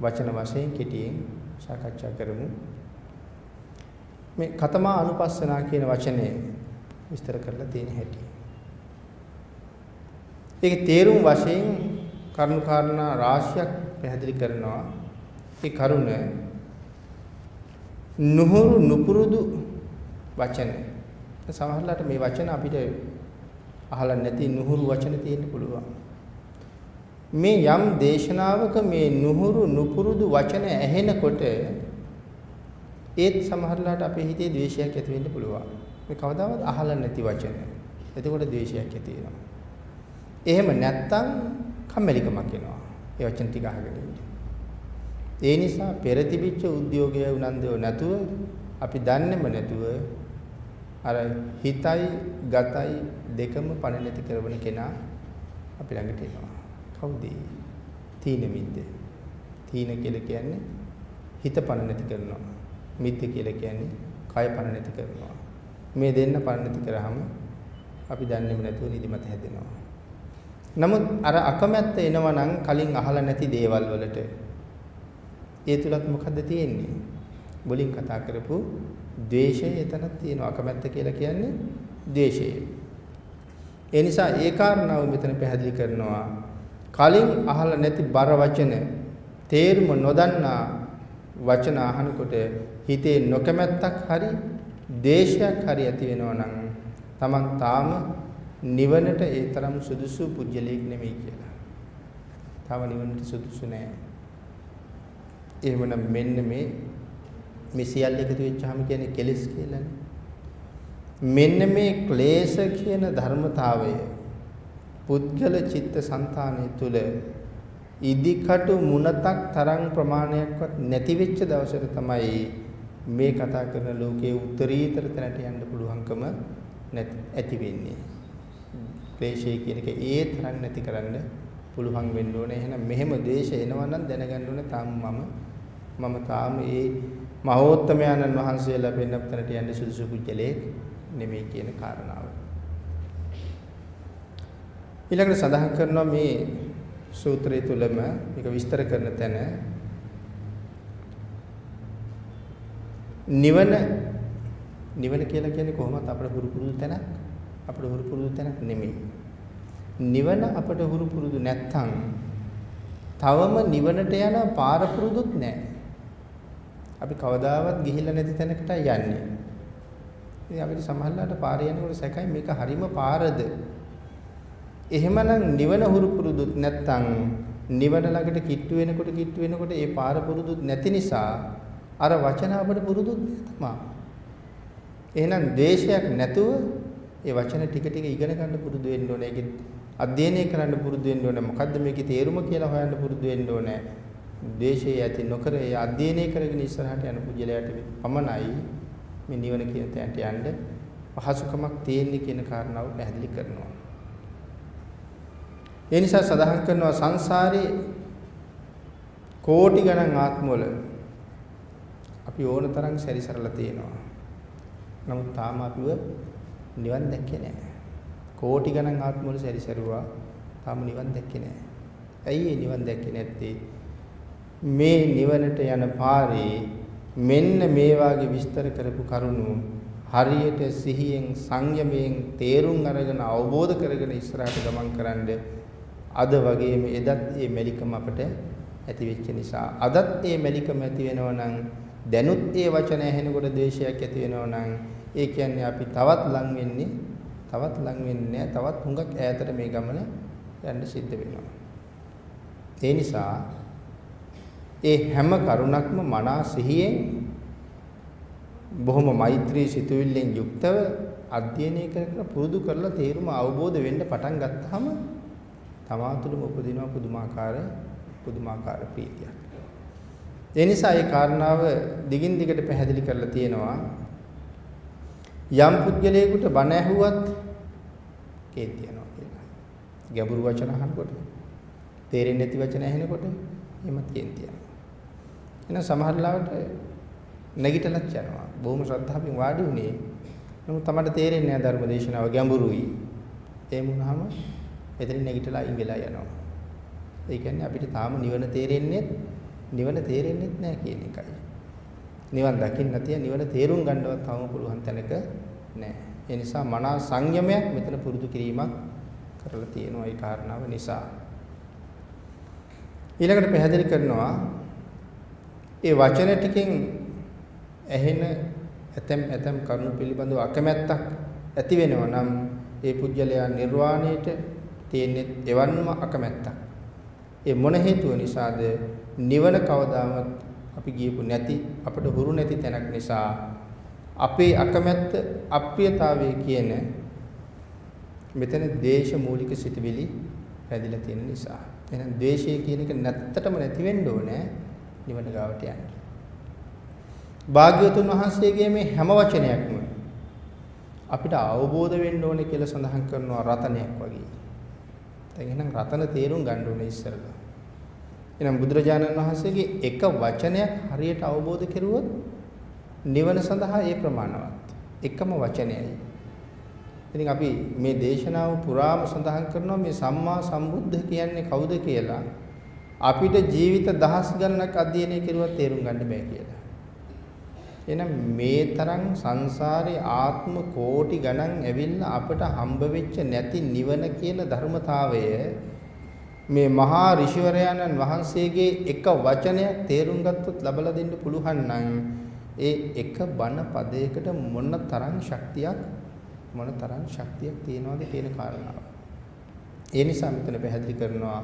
වචන වශයෙන් කෙටියෙන් සාකච්ඡා කරමු. මේ කතමා අනුපස්සනා කියන වචනේ විස්තර කරලා තියෙන හැටි. ඒකේ තේරුම් වශයෙන් කරුණු කාරණා රාශියක් පැහැදිලි කරනවා. ඒ කරුණ නුහුරු නුපුරුදු වචන. සමහරවිට මේ වචන අපිට අහලා නැති නුහුරු වචන තියෙන්න පුළුවන්. මේ යම් දේශනාවක මේ නුහුරු නුපුරුදු වචන ඇහෙනකොට ඒත් සමහරලාට අපේ හිතේ ද්වේෂයක් ඇති වෙන්න පුළුවන්. මේ කවදාවත් අහලා නැති වචන. එතකොට ද්වේෂයක් ඇති වෙනවා. එහෙම නැත්තම් කම්මැලිකමක් එනවා. ඒ වචන ටික අහගෙන ඉන්න. ඒ නිසා පෙර තිබිච්ච උද්‍යෝගය උනන්දව නැතුව අපි දන්නේම නැතුව අර හිතයි ගතයි දෙකම පණ නැති කරන කෙනා අපි ළඟට එනවා. කවුද? තීන මිද්ද. තීන කියලා කියන්නේ හිත පණ නැති කරනවා. මිද්ද කියලා කියන්නේ කය පණ නැති කරනවා. මේ දෙන්න පණ නැති කරාම අපි දන්නේම නැතුව නිදිමත හැදෙනවා. නමුත් අර අකමැත්ත එනවා නම් කලින් අහලා නැති දේවල් වලට ඒ තුලත් මොකද්ද තියෙන්නේ? වලින් කතා කරපු ද්වේෂය එතනක් තියෙනවා. අකමැත්ත කියලා කියන්නේ ද්වේෂය. ඒ නිසා ඒ කාරණාව මෙතන පැහැදිලි කරනවා. කලින් අහලා නැති බර වචන තේරුම නොදන්නා වචන අහනකොට හිතේ නොකමැත්තක් හරි දේශයක් හරි ඇති වෙනවා නම් Taman තාම නිවනට ඒ තරම් සුදුසු පුජ්‍යලයක් නෙමෙයි කියලා. තාම නිවනට සුදුසු නෑ. එහෙමනම් මෙන්න මේ මේ සියල්ල එකතු වෙච්චාම කියන්නේ කෙලෙස් කියලානේ. මෙන්න මේ ක්ලේශ කියන ධර්මතාවය පුද්ගල චිත්ත સંතානය තුල ඉදිකටු මුණතක් තරම් ප්‍රමාණයක්වත් නැති වෙච්ච දවසට තමයි මේ කතා කරන ලෝකයේ උත්තරීතර තැනට යන්න පුළුවන්කම ඇති වෙන්නේ. ක්ලේශය කියන එක ඒ තරම් නැති කරන්න පුළුවන් වෙන්න ඕනේ. එහෙනම් මෙහෙම දේශ එනවා නම් දැනගන්න ඕනේ තාම මම මම තාම ඒ මහෝත්තමයන්න් වහන්සේලා පෙන්නපු තැනට යන්න සුදුසු කුජලයේ නෙමෙයි කියන කාරණාව. ඊළඟට සඳහන් කරනවා මේ සූත්‍රය තුලම මේක විස්තර කරන තැන නිවන නිවන කියලා කියන්නේ කොහොමද අපේ හුරු පුරුදු තැනක් අපේ හුරු පුරුදු තැනක් නෙමෙයි නිවන අපට හුරු පුරුදු නැත්තම් තවම නිවනට යන පාර පුරුදුත් නැහැ අපි කවදාවත් ගිහිල්ලා නැති තැනකට යන්නේ ඉතින් අපිට සමහරලාට පාරේ යනකොට සැකයි මේක හරිම පාරද එහෙමනම් නිවන හුරු පුරුදුත් නැත්තම් නිවන ළඟට කිට්ටු වෙනකොට කිට්ටු වෙනකොට ඒ පාර පුරුදුත් නැති නිසා අර වචන අපිට පුරුදුත් තමයි. එහෙනම් දේශයක් නැතුව ඒ වචන ටික ටික ඉගෙන ගන්න පුරුදු වෙන්න ඕනේ. ඒක අධ්‍යයනය කරන්න පුරුදු වෙන්න ඕනේ. මොකද්ද මේකේ තේරුම කියලා හොයන්න පුරුදු වෙන්න ඕනේ. දේශයේ ඇති නොකර ඒ අධ්‍යයනය කරගෙන ඉස්සරහට යන පුජලයට පමණයි මේ නිවන කියන තැනට යන්න පහසුකමක් තියෙන්නේ කියන කාරණාව පැහැදිලි කරනවා. ඒ නිසා සඳහන් කරනවා සංසාරේ කෝටි ගණන් ආත්මවල අපි ඕන තරම් සැරිසරලා තියෙනවා. නමුත් තාම අපිව නිවන් දැක්කේ නැහැ. කෝටි ගණන් ආත්මවල සැරිසරුවා තාම නිවන් දැක්කේ නැහැ. ඇයි ඒ නිවන් දැක්කේ නැත්තේ? මේ නිවනට යන පාරේ මෙන්න මේ වාගේ විස්තර කරපු කරුණු හරියට සිහියෙන් සංයමයෙන් තේරුම් අරගෙන අවබෝධ කරගෙන ඉස්සරහට ගමන් කරන්නේ අද වගේම එදත් මේ මෙලිකම අපට ඇති වෙච්ච නිසා අදත් මේ මෙලිකම ඇති වෙනවා නම් දැනුත් ඒ වචන ඇහෙනකොට ද්වේෂයක් ඇති වෙනවා නම් ඒ කියන්නේ අපි තවත් ලං වෙන්නේ තවත් ලං වෙන්නේ තවත් හුඟක් ඈතට මේ ගමන යන්න සිද්ධ වෙනවා. ඒ නිසා ඒ හැම කරුණක්ම මනා සිහියෙන් බොහොම මෛත්‍රී සිතුවිල්ලෙන් යුක්තව අධ්‍යයනය කර කර පුරුදු කරලා තේරුම අවබෝධ වෙන්න පටන් ගත්තාම තමා තුළම උපදිනවා පුදුමාකාර පුදුමාකාර ප්‍රීතියක්. ඒ නිසා මේ කාරණාව දිගින් දිගට පැහැදිලි කරලා තියෙනවා. යම් පුද්ගලයෙකුට බණ ඇහුවත් කේන්ති යනවා කියලා. ගැඹුරු වචන අහනකොට තේරෙන්නේ නැති වචන ඇහෙනකොට එහෙමත් කේන්ති යනවා. එහෙනම් සමහර ලාවට නැගිටලත් යනවා. බොහොම ශ්‍රද්ධාවෙන් වාඩි උනේ. නමුත් තමයි තේරෙන්නේ නැහැ ධර්ම දේශනාව ගැඹුරුයි. ඒ වුණාම එතනින් නැගිටලා අයින් වෙලා යනවා. ඒ කියන්නේ අපිට තාම නිවන තේරෙන්නේ නිවන තේරෙන්නේ නැහැ කියන එකයි. නිවන් දකින්න තිය නිවන තේරුම් ගන්නවත් තාම පුළුවන් තැනක නැහැ. ඒ නිසා මනා සංයමයක් මෙතන පුරුදු කිරීමක් කරලා තියෙනවා ඒ කාරණාව නිසා. ඊළඟට පැහැදිලි කරනවා ඒ වචන ටිකෙන් ඇහෙන ඇතම් ඇතම් කරුණු පිළිබඳව අකමැත්තක් ඇති වෙනවා නම් ඒ පුජ්‍යලයා නිර්වාණයට තියෙන්නේ එවන්ම අකමැත්තක්. ඒ මොන හේතුව නිසාද නිවන කවදාවත් අපි ගියපු නැති අපිට හුරු නැති තැනක් නිසා අපේ අකමැත්ත අප්‍රියතාවය කියන මෙතන දේශ මූලික සිටවිලි පැදිලා තියෙන නිසා. එහෙනම් ද්වේෂය කියන එක නැත්තටම නැති වෙන්න ඕනේ නිවන ගාවට යන්න. භාග්‍යවතුන් වහන්සේගේ මේ හැම වචනයක්ම අපිට අවබෝධ වෙන්න ඕනේ කියලා සඳහන් කරනවා රතනයක් වගේ. දැන් එහෙනම් රතන තේරුම් ගන්න ඕනේ ඉස්සරලා. එහෙනම් බුදුරජාණන් වහන්සේගේ එක වචනයක් හරියට අවබෝධ කෙරුවොත් නිවන සඳහා ඒ ප්‍රමාණවත්. එකම වචනයයි. ඉතින් අපි මේ දේශනාව පුරාම සඳහන් කරනවා මේ සම්මා සම්බුද්ධ කියන්නේ කවුද කියලා අපිට ජීවිත දහස් ගණනක් අධ්‍යයනය කරුවත් තේරුම් ගන්න බෑ කියලා. එහෙනම් මේ තරම් සංසාරේ ආත්ම කෝටි ගණන් ඇවිල්ලා අපට හම්බ වෙච්ච නැති නිවන කියන ධර්මතාවය මේ මහා ඍෂිවරයාණන් වහන්සේගේ එක වචනයක් තේරුම් ගත්තොත් ලබලා දෙන්න පුළුවන් නම් ඒ එක බණ පදයකට මොන තරම් ශක්තියක් මොන තරම් ශක්තියක් තියෙනවද කියන කාරණාව. ඒ නිසා මෙතන පැහැදිලි කරනවා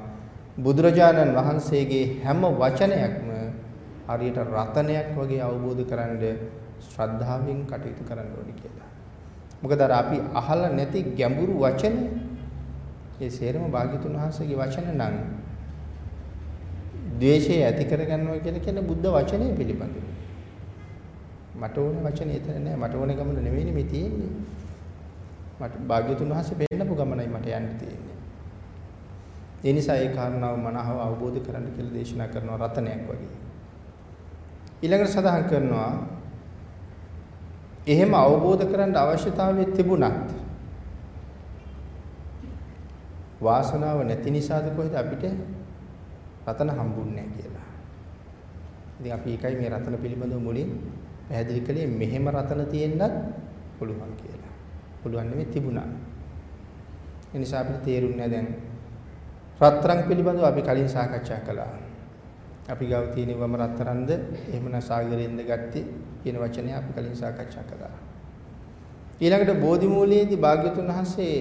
බුදුරජාණන් වහන්සේගේ හැම වචනයක්ම හරියට රතනයක් වගේ අවබෝධ කරන්ඩ ශ්‍රද්ධාවෙන් කටයුතු කරන්න ඕනි කියලා. මොකද අර අපි අහලා නැති ගැඹුරු වචන ඒ සේරම භාග්‍යතුන් වහන්සේගේ වචන නම් ද්වේෂය ඇති කරගන්නවා කියලා කියන්නේ බුද්ධ වචනය පිළිබඳව. මට ඕනේ වචනේ එතන නෑ මට ඕනේ ගමන නෙවෙයි මේ තියෙන්නේ. මට භාග්‍යතුන් වහන්සේ පෙන්නපු ගමනයි මට යන්න තියෙන්නේ. ඒ නිසා ඒ කාරණාව මනහව අවබෝධ කරගන්න කියලා දේශනා කරනවා රතනයක් වගේ. ඊළඟට සඳහන් කරනවා එහෙම අවබෝධ කරගන්න අවශ්‍යතාවය තිබුණත් වාසනාව නැති නිසාද කොහෙද අපිට රතන හම්බුන්නේ කියලා. ඉතින් අපි එකයි මේ රතන පිළිබඳව මුලින් පැහැදිලි කළේ මෙහෙම රතන තියෙන්නත් පුළුවන් කියලා. පුළුවන් නෙමෙයි තිබුණා. ඒ නිසා අපිට තේරුන්නේ දැන් රත්තරන් පිළිබඳව අපි කලින් සාකච්ඡා කළා. අපි ගාව තියෙන වම රත්තරන්ද එහෙම නැ සාගරයෙන්ද ගත්තේ කියන වචනය අපි කලින් සාකච්ඡා කළා. ඊළඟට බෝධි මූලයේදී භාග්‍යතුන් වහන්සේ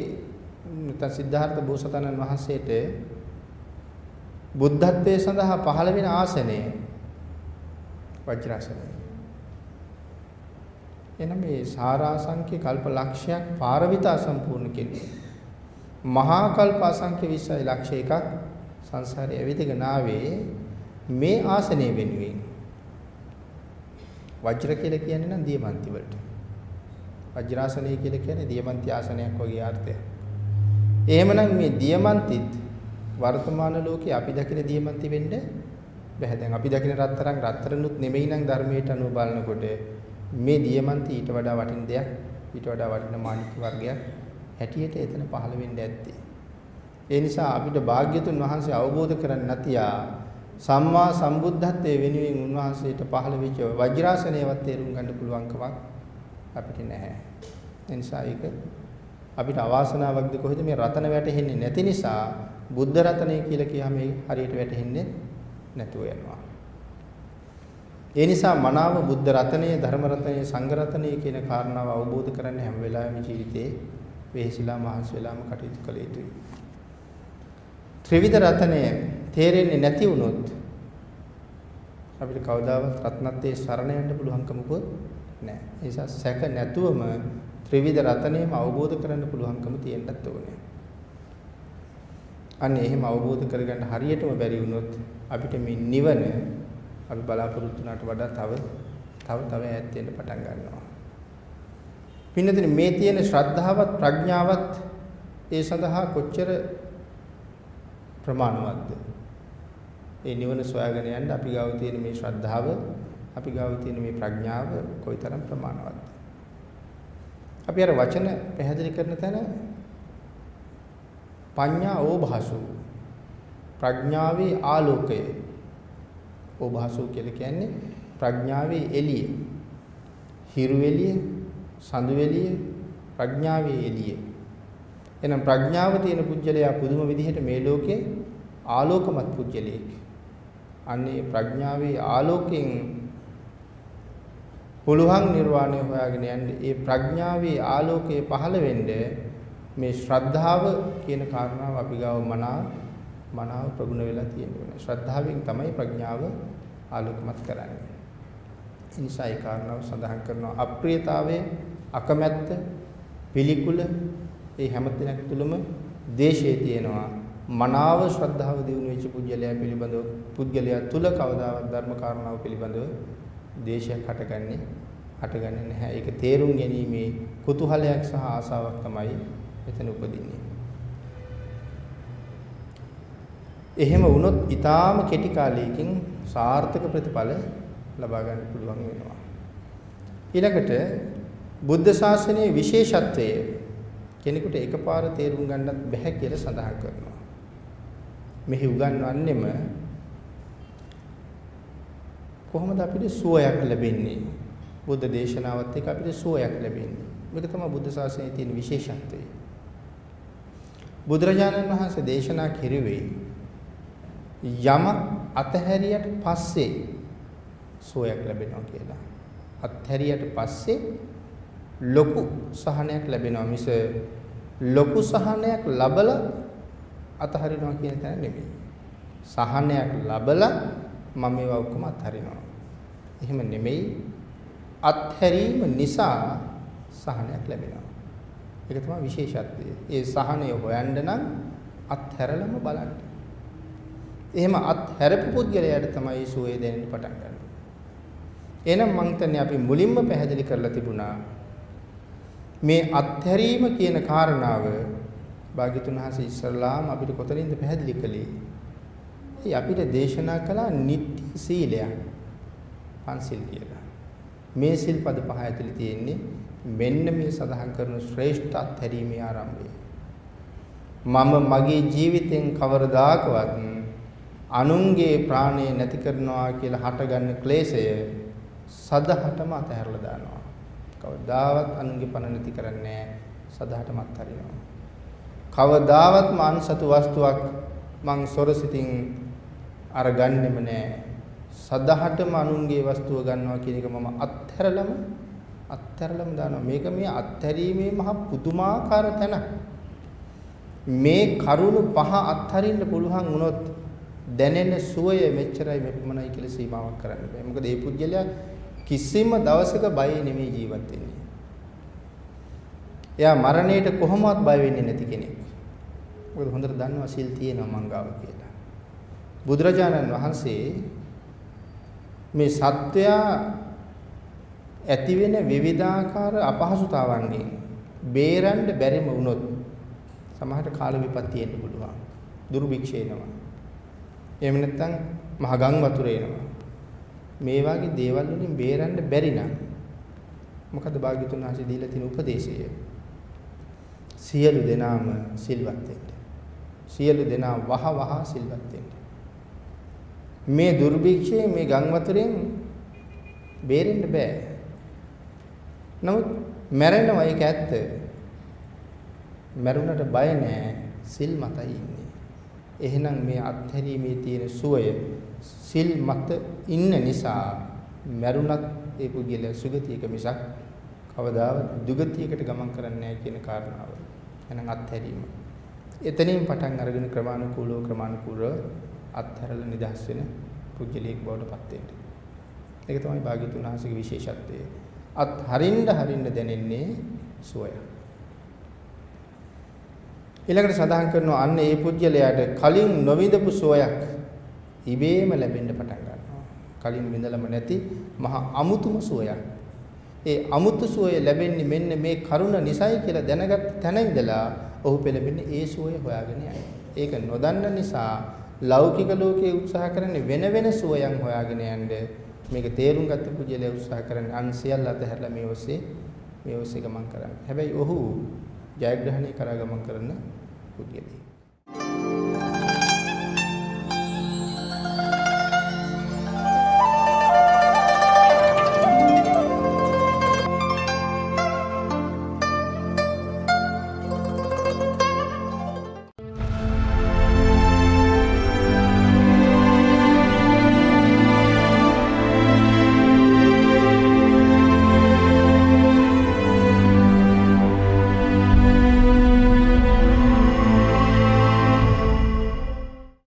නැත්නම් සිද්ධාර්ථ බෝසතාණන් වහන්සේට බුද්ධත්වයේ සඳහා පහළ වෙන ආසනය වජ්‍රාසනය. එනම් මේ සාරාසංඛ්‍ය කල්ප ලක්ෂයක් පාරවිතා සම්පූර්ණ කෙනෙක්. මහා කල්ප අසංඛ්‍ය 20 ලක්ෂ එකක් සංසාරේ ඇවිදගෙන ආවේ මේ ආසනය වෙනුවෙන්. වජ්‍ර කියලා කියන්නේ නම් දියමන්ති වලට. වජ්‍රාසනය කියලා කියන්නේ දියමන්ති ආසනයක් වගේ අර්ථයක්. එහෙමනම් මේ දියමන්තිත් වර්තමාන ලෝකේ අපි දකින දියමන්ති වෙන්න බෑ. දැන් අපි දකින රත්තරන් රත්තරනුත් නෙමෙයි නම් ධර්මයට අනුව බලනකොට මේ දියමන්ති ඊට වඩා වටින දෙයක් ඊට වඩා වටින මාණික වර්ගයක් හැටියට එතන පහළ වෙන්න ඇත්තේ. ඒ නිසා අපිට භාග්‍යතුන් වහන්සේ අවබෝධ කරගන්න නැතියා සම්මා සම්බුද්ධත්වයේ වෙනුවෙන් උන්වහන්සේට පහළ වෙච්ච වජ්‍රාසනයවත් තේරුම් ගන්න පුළුවන් කමක් අපිට නැහැ. ඒ නිසා ඒක අපිට අවාසනාවක්ද කොහෙද මේ රතන වැටෙන්නේ නැති නිසා බුද්ධ රතනය කියලා කියහම හරියට වැටෙන්නේ නැතුව යනවා. ඒ නිසා මනාව බුද්ධ රතනය, ධර්ම රතනය, සංඝ රතනය කියන කාරණාව අවබෝධ කරගන්න හැම වෙලාවෙම ජීවිතේ වෙහෙසිලා මහන්සි වෙලාම කටයුතු කළ යුතුයි. ත්‍රිවිධ රතනය තේරෙන්නේ නැති වුණොත් අපිට කවදාවත් රත්නත්‍රයේ සරණ යන්න පුළුවන්කමකුත් නැහැ. ඒ නිසා සැක නැතුවම ත්‍රිවිධ රතනයම අවබෝධ කරගන්න පුළුවන්කම තියෙන්නත් ඕනේ. අන්න එහෙම අවබෝධ කරගන්න හරියටම බැරි වුණොත් අපිට මේ නිවන අපි බලාපොරොත්තු වුණාට වඩා තව තව තව ඈත් වෙන්න පටන් ගන්නවා. පින්නදින මේ තියෙන ශ්‍රද්ධාවත් ප්‍රඥාවත් ඒ සඳහා කොච්චර ප්‍රමාණවත්ද? ඒ නිවන සොයාගෙන යන්න අපි ගාව තියෙන මේ ශ්‍රද්ධාව, අපි ගාව තියෙන මේ ප්‍රඥාව කොයිතරම් ප්‍රමාණවත්ද? අපි අර වචන පැහැදිලි කරන තැන පඤ්ඤා ඕභාසු ප්‍රඥාවේ ආලෝකය ඕභාසු කියලා කියන්නේ ප්‍රඥාවේ එළිය හිරු එළිය සඳු එළිය ප්‍රඥාවේ එළිය එහෙනම් ප්‍රඥාව තියෙන පුජ්‍යලයා පුදුම විදිහට මේ ලෝකේ ආලෝකමත් පුජ්‍යලයෙක් අන්නේ ප්‍රඥාවේ ආලෝකයෙන් පුළුවන් නිර්වාණය හොයාගෙන යන්නේ ඒ ප්‍රඥාවේ ආලෝකයේ පහළ වෙන්නේ මේ ශ්‍රද්ධාව කියන කාරණාව අපි ගාව මනාව මනාව ප්‍රගුණ වෙලා තියෙනවා. ශ්‍රද්ධාවෙන් තමයි ප්‍රඥාව ආලෝකමත් කරන්නේ. ඒ නිසා ඒ කාරණාව සඳහන් කරනවා අප්‍රියතාවයේ අකමැත්ත පිළිකුල ඒ හැම දිනක් තුළම දේශයේ තියෙනවා. මනාව ශ්‍රද්ධාව දිනු වෙච්ච පුජ්‍යලයා පිළිබඳව පුද්ගලයා තුල කවදාවත් ධර්ම කාරණාව පිළිබඳව දේශයක් හටගන්නේ හටගන්නේ නැහැ. ඒක තේරුම් ගැනීමේ කුතුහලයක් සහ ආසාවක් තමයි එතන උපදින්නේ. එහෙම වුණොත් ඊටාම කෙටි කාලයකින් සාර්ථක ප්‍රතිඵල ලබා ගන්න පුළුවන් වෙනවා. ඊළඟට බුද්ධ ශාසනයේ විශේෂත්වය කෙනෙකුට එකපාර තේරුම් ගන්නත් බැහැ කියලා සඳහන් කරනවා. මෙහි උගන්වන්නෙම කොහොමද අපිට සුවයක් ලැබෙන්නේ? බුද්ධ දේශනාවත් එක්ක අපිට සුවයක් ලැබෙන්නේ. මේක තමයි බුද්ධ ශාසනයේ තියෙන විශේෂත්වය. බුදුරජාණන් වහන්සේ දේශනා කෙරුවේ යම අතහැරියට පස්සේ සෝයක් ලැබෙනවා කියලා. අත්හැරියට පස්සේ ලොකු සහනයක් ලැබෙනවා මිස ලොකු සහනයක් ලබලා අතහරිනවා කියන තැන නෙමෙයි. සහනයක් ලබලා මම මේවා ඔක්කොම අත්හරිනවා. එහෙම නෙමෙයි අත්හැරීම නිසා සහනයක් ලැබෙනවා. ඒක තමයි විශේෂත්වය. ඒ සහනය හොයන්න නම් අත්හැරලම බලන්න. එහෙම අත්හැරපු පුද්ගලයාට තමයි සුවේ දැනෙන්න පටන් ගන්න. එහෙනම් මං හිතන්නේ අපි මුලින්ම පැහැදිලි කරලා තිබුණා මේ අත්හැරීම කියන කාරණාව භාග්‍යතුන් වහන්සේ ඉස්සල්ලාම අපිට කොතනින්ද පැහැදිලි කළේ? ඒ අපිට දේශනා කළා නිත්‍ය සීලයක්. පන්සිල් කියලා. මේ සිල්පද පහ ඇතුළේ තියෙන්නේ මෙන්න මේ සඳහන් කරන ශ්‍රේෂ්ඨ අත්හැරීමේ ආරම්භය. මම මගේ ජීවිතෙන් කවරදාකවත් අනුන්ගේ ප්‍රාණය නැති කරනවා කියලා හටගන්න ක්ලේශය සදහටම අතහැරලා දානවා. කවදාවත් අනුන්ගේ පණ නැති කරන්නේ සදහටම අත්හරිනවා. කවදාවත් මානසතු වස්තුවක් මං සොරසිතින් අරගන්නෙම නෑ. සදහටම අනුන්ගේ වස්තුව ගන්නවා කියන එක මම අත්හැරලම අත්හැරලම දානවා. මේක මේ අත්හැරීමේ මහ පුදුමාකාර තැනක්. මේ කරුණු පහ අත්හරින්න පුළුවන් වුණොත් දැනෙන සුවය මෙච්චරයි මෙපමණයි කියලා සීමාවක් කරන්න බෑ. මොකද මේ පුජ්‍යලයා කිසිම දවසක බය නෙමෙයි ජීවත් වෙන්නේ. එයා මරණයට කොහොමවත් බය වෙන්නේ නැති කෙනෙක්. මොකද හොඳට දන්නවා සිල් තියෙනවා මංගාව කියලා. බුදුරජාණන් වහන්සේ මේ සත්වයා ඇති වෙන විවිධාකාර අපහසුතාවන්ගෙන් බේරන්න බැරිම වුණොත් සමහරට කාල විපත්ති එන්න පුළුවන්. දුර්භික්ෂ එනවා. එහෙම නැත්නම් මහ ගම් වතුර එනවා. මේ වගේ දේවල් වලින් බේරන්න බැරි නම් මොකද භාග්‍යතුන් වහන්සේ දීලා තියෙන උපදේශය? සියලු දෙනාම සිල්වත් වෙන්න. සියලු දෙනා වහ වහ සිල්වත් වෙන්න. මේ දුර්භික්ෂයේ මේ ගම් වතුරෙන් බේරෙන්න බෑ. නමුත් මැරෙනවා ඒක ඇත්ත. මැරුණට බය නෑ සිල් මතයි ඉන්නේ. එහෙනම් මේ අත්හැරීමේ තියෙන සුවය සිල් මත ඉන්න නිසා මැරුණත් ඒ පුද්ගලයා සුගතියක මිසක් කවදාවත් දුගතියකට ගමන් කරන්නේ නැහැ කියන කාරණාව. එහෙනම් අත්හැරීම. එතනින් පටන් අරගෙන ක්‍රමානුකූලව ක්‍රමානුකූලව අත්හැරලා නිදහස් වෙන පුජ්‍යලයක් බවට පත් වෙන්නේ. ඒක තමයි භාග්‍යතුන් වහන්සේගේ විශේෂත්වය. අත් හරින්න හරින්න දැනෙන්නේ සුවය. ඊළඟට සඳහන් කරනවා අන්න ඒ පුජ්‍යලයාට කලින් නොවිඳපු සුවයක් ඉබේම ලැබෙන්න පටන් ගන්නවා. කලින් විඳලම නැති මහා අමුතුම සුවයක්. ඒ අමුතු සුවය ලැබෙන්නේ මෙන්න මේ කරුණ නිසයි කියලා දැනගත් තැන ඉඳලා ඔහු පෙළඹෙන්නේ ඒ සුවය හොයාගෙන යයි. ඒක නොදන්න නිසා ලෞකික ලෝකයේ උත්සාහ කරන්නේ වෙන වෙන සුවයන් හොයාගෙන යන්න මේක තේරුම් ගත්ත පුජ්‍යලයා උත්සාහ කරන්නේ අන් සියල්ල අතහැරලා මේ ඔස්සේ මේ ඔස්සේ ගමන් කරන්න. හැබැයි ඔහු ජයග්‍රහණය කරා ගමන් කරන පුද්ගලයෙක්.